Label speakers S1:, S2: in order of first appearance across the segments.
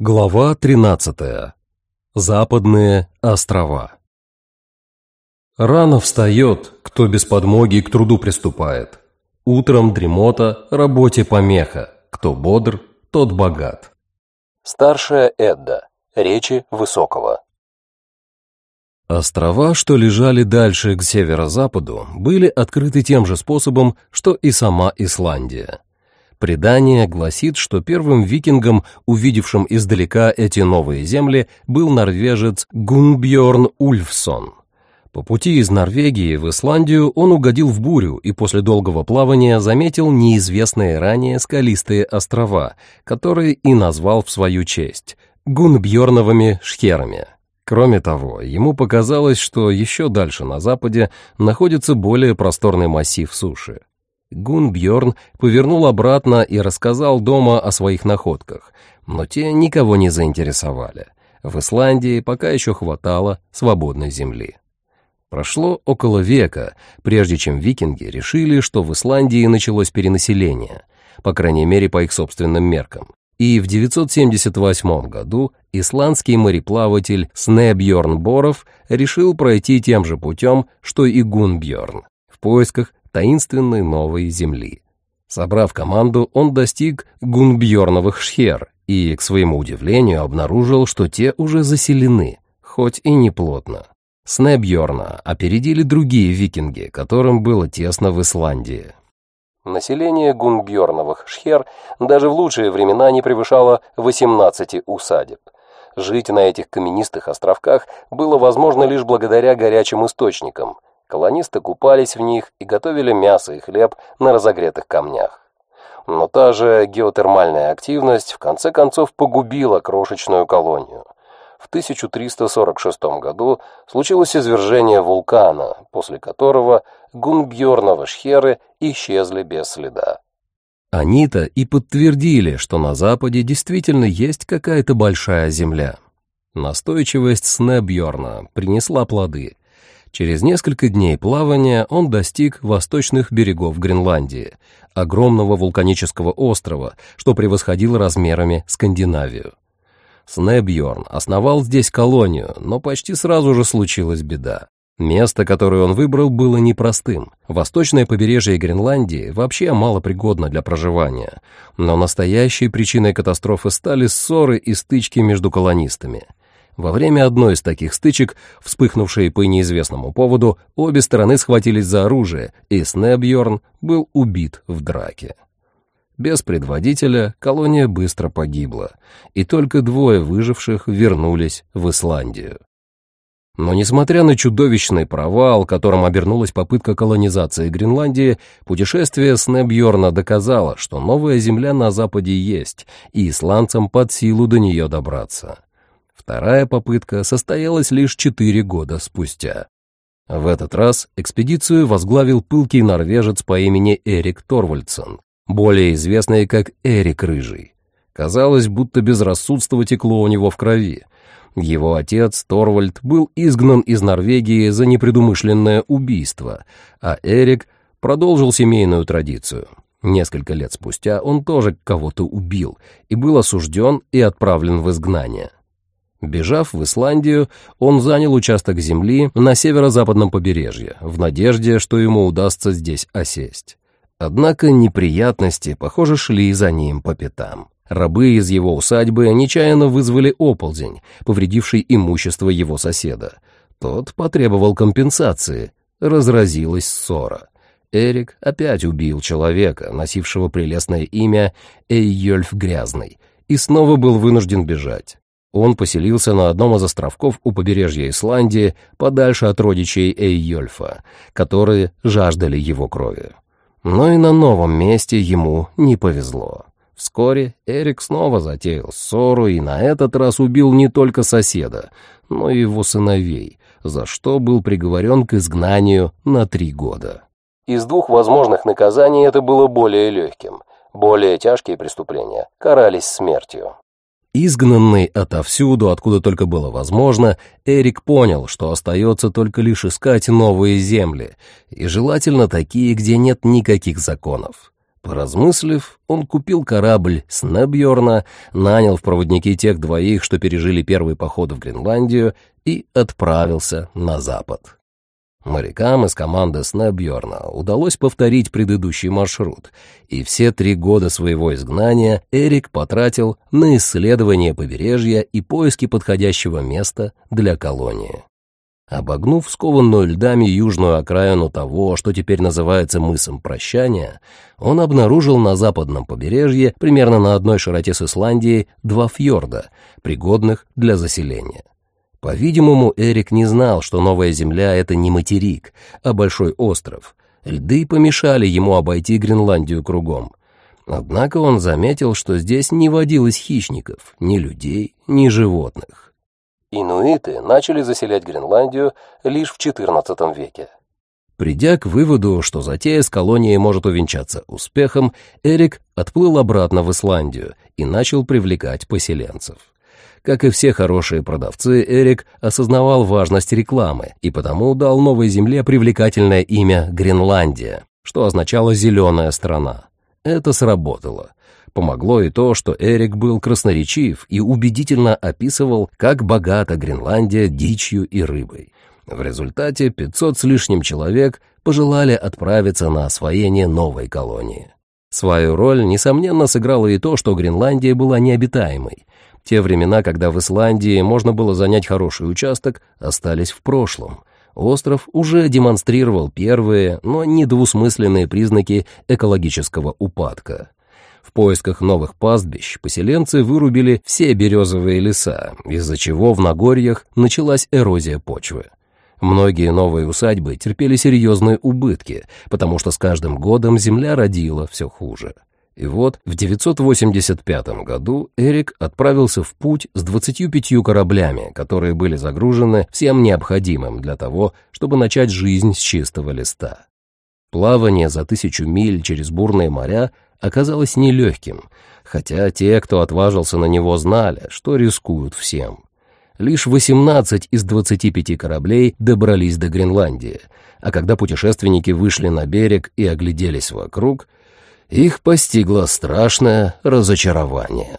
S1: Глава 13. Западные острова. Рано встает, кто без подмоги к труду приступает. Утром дремота, работе помеха. Кто бодр, тот богат.
S2: Старшая Эдда. Речи Высокого.
S1: Острова, что лежали дальше к северо-западу, были открыты тем же способом, что и сама Исландия. Предание гласит, что первым викингом, увидевшим издалека эти новые земли, был норвежец Гунбьорн Ульфсон. По пути из Норвегии в Исландию он угодил в бурю и после долгого плавания заметил неизвестные ранее скалистые острова, которые и назвал в свою честь – Гунбьорновыми шхерами. Кроме того, ему показалось, что еще дальше на западе находится более просторный массив суши. Гунбьорн повернул обратно и рассказал дома о своих находках, но те никого не заинтересовали. В Исландии пока еще хватало свободной земли. Прошло около века, прежде чем викинги решили, что в Исландии началось перенаселение, по крайней мере по их собственным меркам. И в 978 году исландский мореплаватель Снебьорн Боров решил пройти тем же путем, что и Гунбьорн, в поисках таинственной новой земли. Собрав команду, он достиг Гунбьорновых шхер и, к своему удивлению, обнаружил, что те уже заселены, хоть и не плотно. Снебьорна опередили другие викинги, которым было тесно в Исландии.
S2: Население Гунбьорновых шхер даже в лучшие времена не превышало 18 усадеб. Жить на этих каменистых островках было возможно лишь благодаря горячим источникам – Колонисты купались в них и готовили мясо и хлеб на разогретых камнях. Но та же геотермальная активность в конце концов погубила крошечную колонию. В 1346 году случилось извержение вулкана, после которого Гунбьорновы шхеры исчезли без следа.
S1: Они-то и подтвердили, что на Западе действительно есть какая-то большая земля. Настойчивость Снебьорна принесла плоды. Через несколько дней плавания он достиг восточных берегов Гренландии, огромного вулканического острова, что превосходило размерами Скандинавию. Снебьорн основал здесь колонию, но почти сразу же случилась беда. Место, которое он выбрал, было непростым. Восточное побережье Гренландии вообще малопригодно для проживания, но настоящей причиной катастрофы стали ссоры и стычки между колонистами – во время одной из таких стычек, вспыхнувшей по неизвестному поводу, обе стороны схватились за оружие, и Снебьорн был убит в драке. Без предводителя колония быстро погибла, и только двое выживших вернулись в Исландию. Но несмотря на чудовищный провал, которым обернулась попытка колонизации Гренландии, путешествие Снебьорна доказало, что новая земля на западе есть, и исландцам под силу до нее добраться. Вторая попытка состоялась лишь четыре года спустя. В этот раз экспедицию возглавил пылкий норвежец по имени Эрик Торвальдсон, более известный как Эрик Рыжий. Казалось, будто безрассудство текло у него в крови. Его отец, Торвальд, был изгнан из Норвегии за непредумышленное убийство, а Эрик продолжил семейную традицию. Несколько лет спустя он тоже кого-то убил и был осужден и отправлен в изгнание. Бежав в Исландию, он занял участок земли на северо-западном побережье, в надежде, что ему удастся здесь осесть. Однако неприятности, похоже, шли за ним по пятам. Рабы из его усадьбы нечаянно вызвали оползень, повредивший имущество его соседа. Тот потребовал компенсации. Разразилась ссора. Эрик опять убил человека, носившего прелестное имя Эййольф Грязный, и снова был вынужден бежать. Он поселился на одном из островков у побережья Исландии, подальше от родичей Эййольфа, которые жаждали его крови. Но и на новом месте ему не повезло. Вскоре Эрик снова затеял ссору и на этот раз убил не только соседа, но и его сыновей, за что был приговорен к изгнанию на три года.
S2: Из двух возможных наказаний это было более легким. Более тяжкие преступления карались смертью.
S1: Изгнанный отовсюду, откуда только было возможно, Эрик понял, что остается только лишь искать новые земли, и желательно такие, где нет никаких законов. Поразмыслив, он купил корабль Снебьорна, нанял в проводники тех двоих, что пережили первый поход в Гренландию, и отправился на запад. Морякам из команды Снебьорна удалось повторить предыдущий маршрут, и все три года своего изгнания Эрик потратил на исследование побережья и поиски подходящего места для колонии. Обогнув скованную льдами южную окраину того, что теперь называется мысом прощания, он обнаружил на западном побережье, примерно на одной широте с Исландией, два фьорда, пригодных для заселения. По-видимому, Эрик не знал, что Новая Земля — это не материк, а большой остров. Льды помешали ему обойти Гренландию кругом. Однако он заметил, что здесь не водилось хищников, ни людей, ни животных.
S2: Инуиты начали заселять Гренландию лишь в XIV веке.
S1: Придя к выводу, что затея с колонией может увенчаться успехом, Эрик отплыл обратно в Исландию и начал привлекать поселенцев. Как и все хорошие продавцы, Эрик осознавал важность рекламы и потому дал новой земле привлекательное имя Гренландия, что означало «зеленая страна». Это сработало. Помогло и то, что Эрик был красноречив и убедительно описывал, как богата Гренландия дичью и рыбой. В результате 500 с лишним человек пожелали отправиться на освоение новой колонии. Свою роль, несомненно, сыграло и то, что Гренландия была необитаемой. Те времена, когда в Исландии можно было занять хороший участок, остались в прошлом. Остров уже демонстрировал первые, но недвусмысленные признаки экологического упадка. В поисках новых пастбищ поселенцы вырубили все березовые леса, из-за чего в Нагорьях началась эрозия почвы. Многие новые усадьбы терпели серьезные убытки, потому что с каждым годом земля родила все хуже. И вот в 985 году Эрик отправился в путь с 25 кораблями, которые были загружены всем необходимым для того, чтобы начать жизнь с чистого листа. Плавание за тысячу миль через бурные моря оказалось нелегким, хотя те, кто отважился на него, знали, что рискуют всем. Лишь 18 из 25 кораблей добрались до Гренландии, а когда путешественники вышли на берег и огляделись вокруг, их постигло страшное разочарование.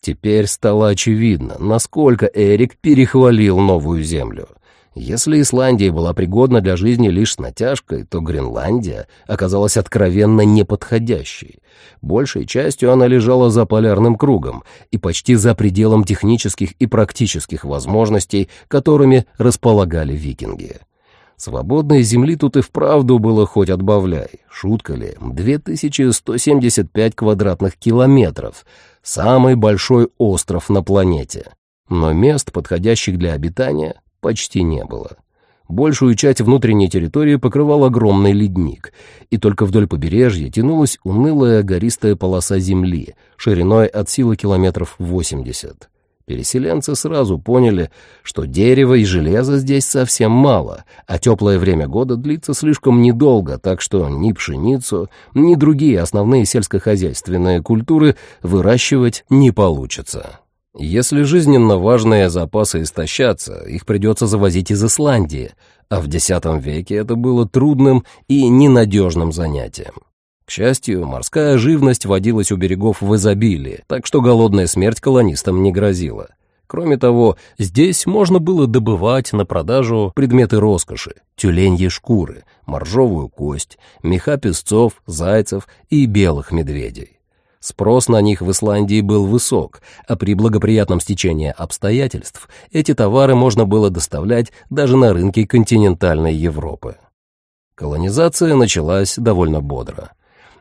S1: Теперь стало очевидно, насколько Эрик перехвалил новую землю — если Исландия была пригодна для жизни лишь с натяжкой, то Гренландия оказалась откровенно неподходящей. Большей частью она лежала за полярным кругом и почти за пределом технических и практических возможностей, которыми располагали викинги. Свободной земли тут и вправду было хоть отбавляй. Шутка ли? 2175 квадратных километров. Самый большой остров на планете. Но мест, подходящих для обитания, почти не было. Большую часть внутренней территории покрывал огромный ледник, и только вдоль побережья тянулась унылая гористая полоса земли, шириной от силы километров 80. Переселенцы сразу поняли, что дерева и железа здесь совсем мало, а теплое время года длится слишком недолго, так что ни пшеницу, ни другие основные сельскохозяйственные культуры выращивать не получится. Если жизненно важные запасы истощатся, их придется завозить из Исландии, а в X веке это было трудным и ненадежным занятием. К счастью, морская живность водилась у берегов в изобилии, так что голодная смерть колонистам не грозила. Кроме того, здесь можно было добывать на продажу предметы роскоши, тюленьи шкуры, моржовую кость, меха песцов, зайцев и белых медведей. Спрос на них в Исландии был высок, а при благоприятном стечении обстоятельств эти товары можно было доставлять даже на рынки континентальной Европы. Колонизация началась довольно бодро.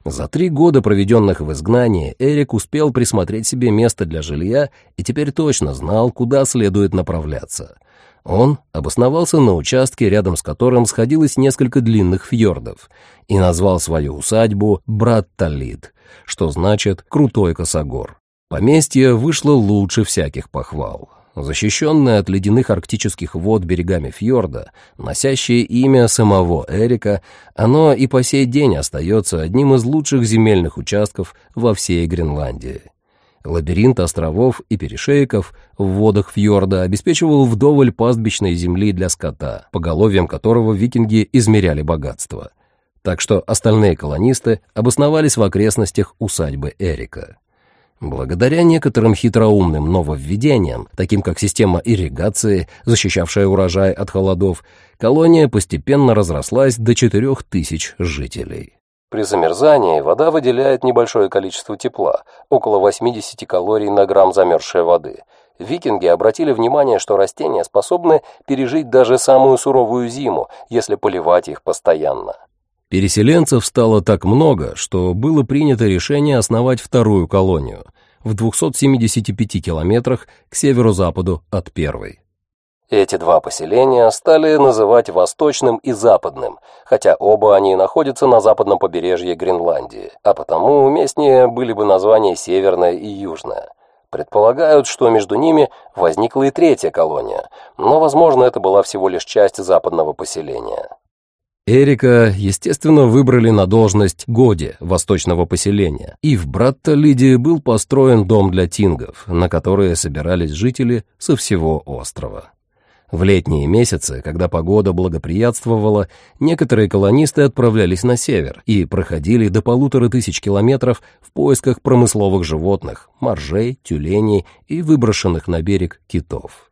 S1: За три года, проведенных в изгнании, Эрик успел присмотреть себе место для жилья и теперь точно знал, куда следует направляться. Он обосновался на участке, рядом с которым сходилось несколько длинных фьордов, и назвал свою усадьбу Братталид, что значит «крутой косогор». Поместье вышло лучше всяких похвал. Защищенное от ледяных арктических вод берегами фьорда, носящее имя самого Эрика, оно и по сей день остается одним из лучших земельных участков во всей Гренландии. Лабиринт островов и перешейков в водах фьорда обеспечивал вдоволь пастбищной земли для скота, поголовьем которого викинги измеряли богатство. так что остальные колонисты обосновались в окрестностях усадьбы Эрика. Благодаря некоторым хитроумным нововведениям, таким как система ирригации, защищавшая урожай от холодов, колония постепенно разрослась до 4000 жителей.
S2: При замерзании вода выделяет небольшое количество тепла, около 80 калорий на грамм замерзшей воды. Викинги обратили внимание, что растения способны пережить даже самую суровую зиму, если поливать их постоянно.
S1: Переселенцев стало так много, что было принято решение основать вторую колонию в 275 километрах к северо-западу от первой.
S2: Эти два поселения стали называть Восточным и Западным, хотя оба они находятся на западном побережье Гренландии, а потому уместнее были бы названия Северное и Южное. Предполагают, что между ними возникла и третья колония, но, возможно, это была всего лишь часть западного поселения.
S1: Эрика, естественно, выбрали на должность Годи, восточного поселения, и в Браттолиде был построен дом для тингов, на которые собирались жители со всего острова. В летние месяцы, когда погода благоприятствовала, некоторые колонисты отправлялись на север и проходили до полутора тысяч километров в поисках промысловых животных, моржей, тюленей и выброшенных на берег китов.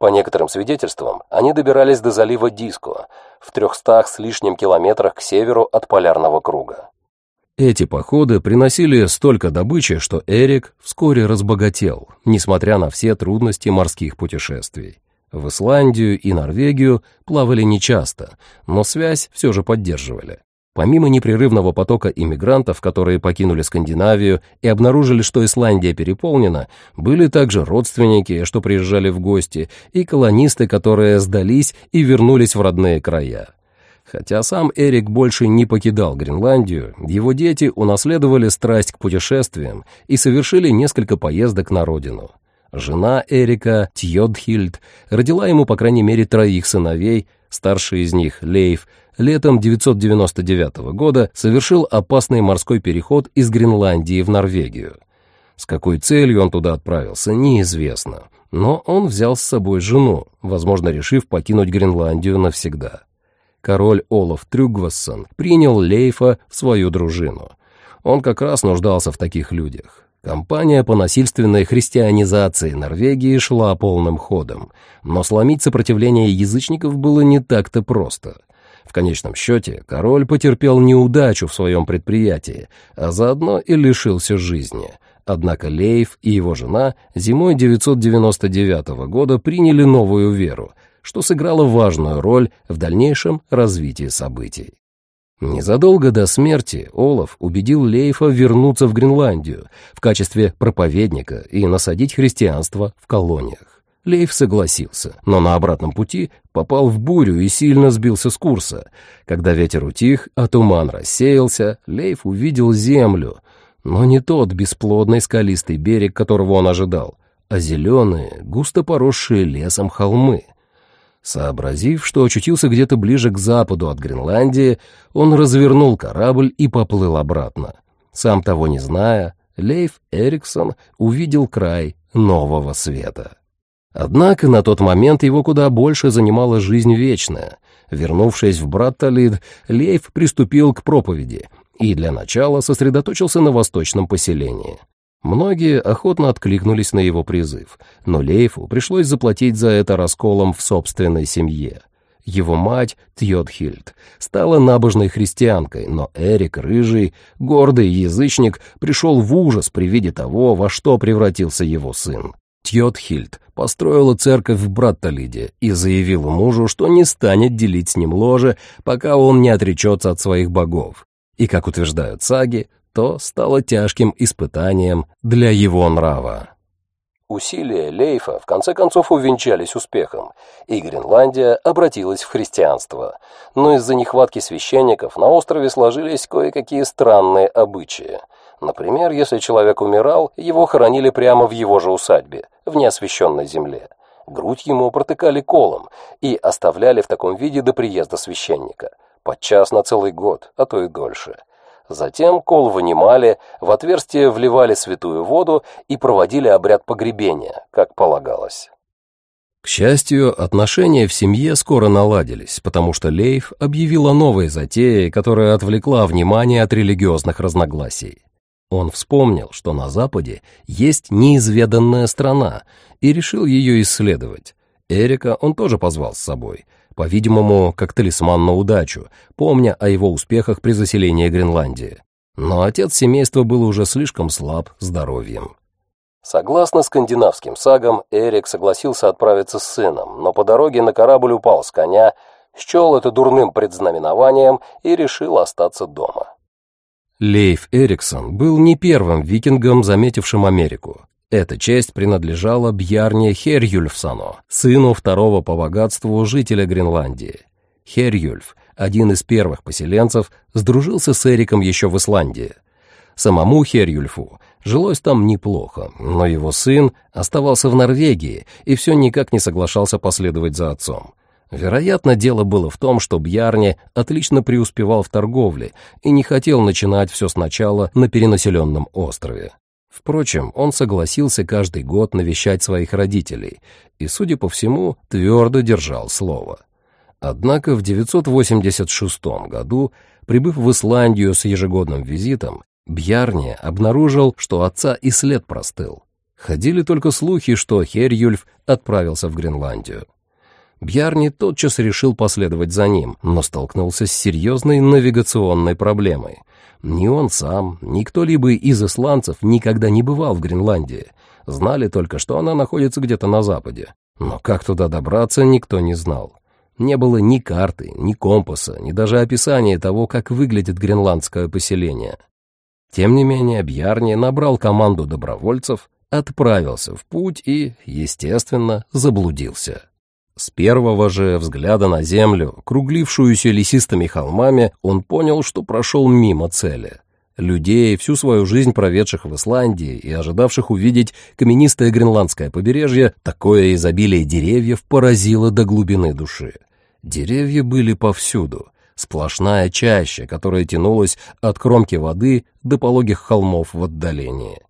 S2: По некоторым свидетельствам, они добирались до залива Диско, в трехстах с лишним километрах к северу от полярного круга.
S1: Эти походы приносили столько добычи, что Эрик вскоре разбогател, несмотря на все трудности морских путешествий. В Исландию и Норвегию плавали нечасто, но связь все же поддерживали. Помимо непрерывного потока иммигрантов, которые покинули Скандинавию и обнаружили, что Исландия переполнена, были также родственники, что приезжали в гости, и колонисты, которые сдались и вернулись в родные края. Хотя сам Эрик больше не покидал Гренландию, его дети унаследовали страсть к путешествиям и совершили несколько поездок на родину. Жена Эрика, Тьодхильд, родила ему по крайней мере троих сыновей, старший из них, Лейф, летом 999 года совершил опасный морской переход из Гренландии в Норвегию. С какой целью он туда отправился, неизвестно, но он взял с собой жену, возможно, решив покинуть Гренландию навсегда. Король Олаф Трюгвассон принял Лейфа в свою дружину. Он как раз нуждался в таких людях. Кампания по насильственной христианизации Норвегии шла полным ходом, но сломить сопротивление язычников было не так-то просто. В конечном счете король потерпел неудачу в своем предприятии, а заодно и лишился жизни. Однако Лейф и его жена зимой 999 года приняли новую веру, что сыграло важную роль в дальнейшем развитии событий. Незадолго до смерти Олаф убедил Лейфа вернуться в Гренландию в качестве проповедника и насадить христианство в колониях. Лейф согласился, но на обратном пути попал в бурю и сильно сбился с курса. Когда ветер утих, а туман рассеялся, Лейф увидел землю, но не тот бесплодный скалистый берег, которого он ожидал, а зеленые, густо поросшие лесом холмы — Сообразив, что очутился где-то ближе к западу от Гренландии, он развернул корабль и поплыл обратно. Сам того не зная, Лейф Эриксон увидел край нового света. Однако на тот момент его куда больше занимала жизнь вечная. Вернувшись в Братталид, Лейф приступил к проповеди и для начала сосредоточился на восточном поселении. Многие охотно откликнулись на его призыв, но Лейфу пришлось заплатить за это расколом в собственной семье. Его мать, Тьотхильд, стала набожной христианкой, но Эрик, рыжий, гордый язычник, пришел в ужас при виде того, во что превратился его сын. Тьотхильд построила церковь в Братталиде и заявила мужу, что не станет делить с ним ложе, пока он не отречется от своих богов. И, как утверждают саги, то стало тяжким испытанием для его нрава.
S2: Усилия Лейфа в конце концов увенчались успехом, и Гренландия обратилась в христианство. Но из-за нехватки священников на острове сложились кое-какие странные обычаи. Например, если человек умирал, его хоронили прямо в его же усадьбе, в неосвященной земле. Грудь ему протыкали колом и оставляли в таком виде до приезда священника, подчас на целый год, а то и дольше – Затем кол вынимали, в отверстие вливали святую воду и проводили обряд погребения, как полагалось.
S1: К счастью, отношения в семье скоро наладились, потому что Лейф объявил о новой затее, которая отвлекла внимание от религиозных разногласий. Он вспомнил, что на Западе есть неизведанная страна, и решил ее исследовать. Эрика он тоже позвал с собой, по-видимому, как талисман на удачу, помня о его успехах при заселении Гренландии. Но отец семейства был уже слишком слаб здоровьем.
S2: Согласно скандинавским сагам, Эрик согласился отправиться с сыном, но по дороге на корабль упал с коня, счел это дурным предзнаменованием и решил остаться дома.
S1: Лейф Эриксон был не первым викингом, заметившим Америку. Эта честь принадлежала Бьярне Херюльфсану, сыну второго по богатству жителя Гренландии. Херюльф, один из первых поселенцев, сдружился с Эриком еще в Исландии. Самому Херюльфу жилось там неплохо, но его сын оставался в Норвегии и все никак не соглашался последовать за отцом. Вероятно, дело было в том, что Бьярни отлично преуспевал в торговле и не хотел начинать все сначала на перенаселенном острове. Впрочем, он согласился каждый год навещать своих родителей и, судя по всему, твердо держал слово. Однако в 986 году, прибыв в Исландию с ежегодным визитом, Бьярни обнаружил, что отца и след простыл. Ходили только слухи, что Херюльф отправился в Гренландию. Бьярни тотчас решил последовать за ним, но столкнулся с серьезной навигационной проблемой. Ни он сам, ни кто-либо из исландцев никогда не бывал в Гренландии. Знали только, что она находится где-то на западе. Но как туда добраться, никто не знал. Не было ни карты, ни компаса, ни даже описания того, как выглядит гренландское поселение. Тем не менее, Бьярни набрал команду добровольцев, отправился в путь и, естественно, заблудился. С первого же взгляда на землю, круглившуюся лесистыми холмами, он понял, что прошел мимо цели. Людей, всю свою жизнь проведших в Исландии и ожидавших увидеть каменистое гренландское побережье, такое изобилие деревьев поразило до глубины души. Деревья были повсюду, сплошная чаща, которая тянулась от кромки воды до пологих холмов в отдалении.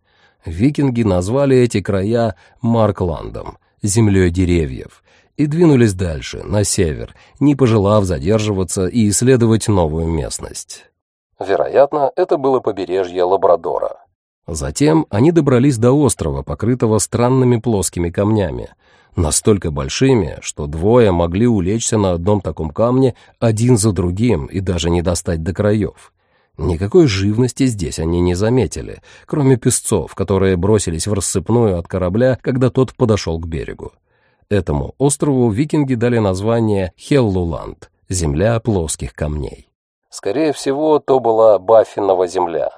S1: Викинги назвали эти края Маркландом, землей деревьев, и двинулись дальше, на север, не пожелав задерживаться и исследовать новую местность.
S2: Вероятно, это было побережье Лабрадора.
S1: Затем они добрались до острова, покрытого странными плоскими камнями, настолько большими, что двое могли улечься на одном таком камне один за другим и даже не достать до краев. Никакой живности здесь они не заметили, кроме песцов, которые бросились в рассыпную от корабля, когда тот подошел к берегу. Этому острову викинги дали название Хеллуланд — земля плоских камней.
S2: Скорее всего, то была Баффинова земля.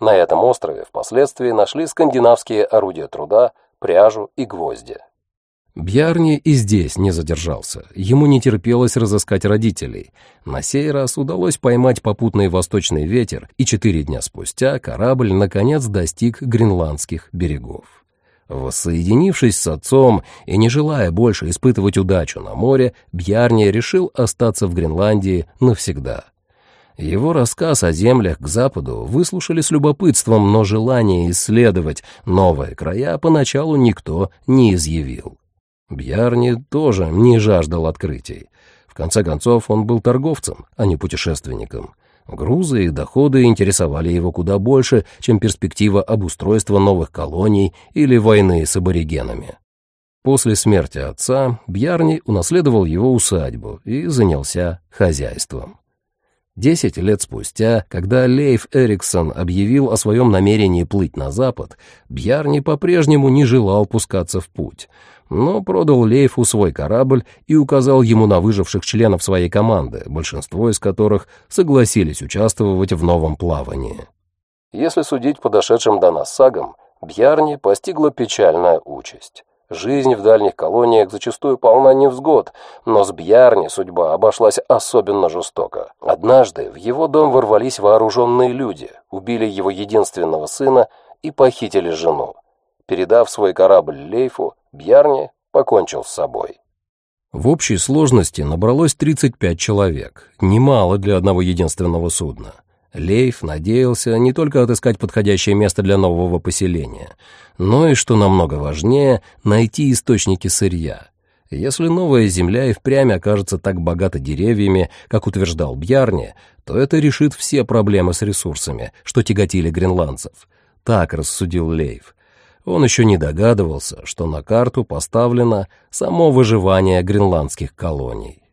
S2: На этом острове впоследствии нашли скандинавские орудия труда, пряжу и гвозди.
S1: Бьярни и здесь не задержался. Ему не терпелось разыскать родителей. На сей раз удалось поймать попутный восточный ветер, и четыре дня спустя корабль наконец достиг гренландских берегов. Воссоединившись с отцом и не желая больше испытывать удачу на море, Бьярни решил остаться в Гренландии навсегда. Его рассказ о землях к западу выслушали с любопытством, но желание исследовать новые края поначалу никто не изъявил. Бьярни тоже не жаждал открытий. В конце концов, он был торговцем, а не путешественником. Грузы и доходы интересовали его куда больше, чем перспектива обустройства новых колоний или войны с аборигенами. После смерти отца Бьярни унаследовал его усадьбу и занялся хозяйством. Десять лет спустя, когда Лейф Эриксон объявил о своем намерении плыть на запад, Бьярни по-прежнему не желал пускаться в путь — но продал Лейфу свой корабль и указал ему на выживших членов своей команды, большинство из которых согласились участвовать в новом плавании.
S2: Если судить по дошедшим до нас сагам, Бьярни постигла печальная участь. Жизнь в дальних колониях зачастую полна невзгод, но с Бьярни судьба обошлась особенно жестоко. Однажды в его дом ворвались вооруженные люди, убили его единственного сына и похитили жену. Передав свой корабль Лейфу, Бьярни покончил с собой.
S1: В общей сложности набралось 35 человек, немало для одного единственного судна. Лейф надеялся не только отыскать подходящее место для нового поселения, но и, что намного важнее, найти источники сырья. Если новая земля и впрямь окажется так богата деревьями, как утверждал Бьярни, то это решит все проблемы с ресурсами, что тяготили гренландцев. Так рассудил Лейв. Он еще не догадывался, что на карту поставлено само выживание гренландских колоний.